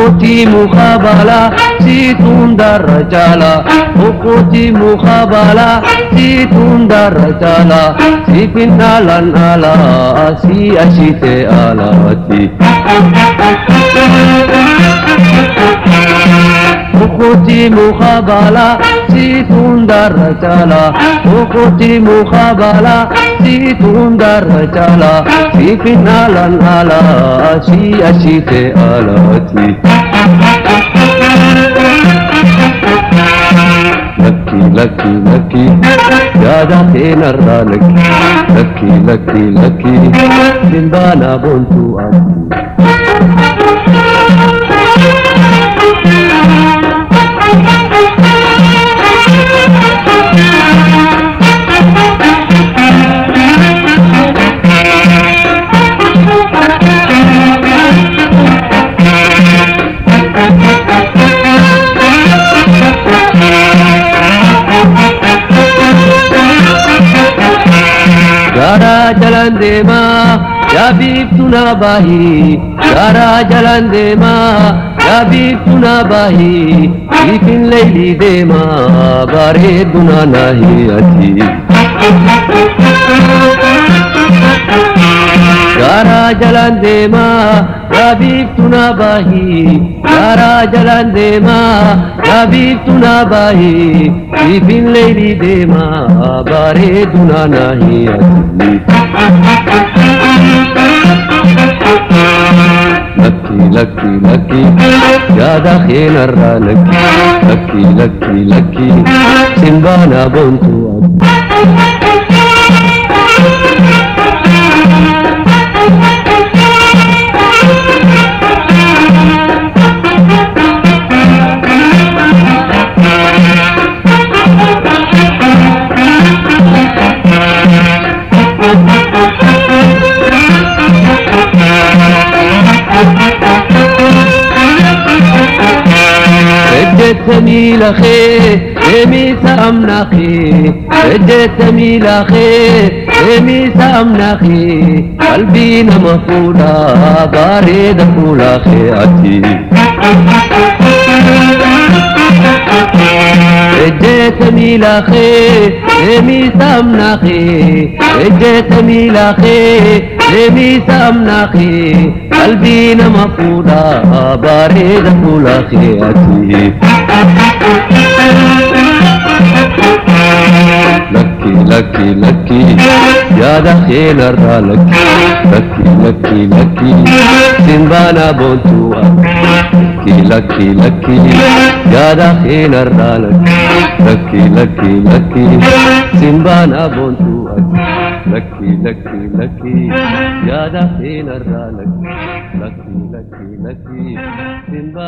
أخوتي مخابلة سيتون درجالة أخوتي مخابلة سيتون درجالة سيفنا لنالا سي أشيت آلاتي أخوتي مخابلة سيتون درجالة أخوتي مخابلة سيتون درجالة سيفنا لنالا سي أشيت آلاتي لكي لكي لكي يا دخين الرالك لكي لكي لكي. سنبانا بنتو أبي. Yara jalan dema, Yabib tunabahi. Yara jalan dema, ले ली दे मा dema, bare duna nahi achi. Yara jalan dema, Habib Tunabahi, Yara Jalan Dema, Habib Tunabahi, Ibn Lady Dema, Bare Dunanahi Lucky, lucky, lucky, Yada Khenarra lucky, lucky, lucky, lucky, Simbana Bontu Aki. رجت ميل خير يميس أمناخي رجت ميل خير يميس أمناخي قلبي نمفولا بارد فولا خياتي. رجت ميل خير يميس أمناخي رجت ميل خير يميس أمناخي قلبي نمفولا بارد فولا خياتي. يا دخيل الرالك. لكي لكي لكي. سنبانا بونتو لكي لكي لكي. يا دخيل الرالك. لكي لكي لكي. سنبانا بونتو لكي لكي لكي. يا دخيل الرالك. لكي لكي لكي. سنبانا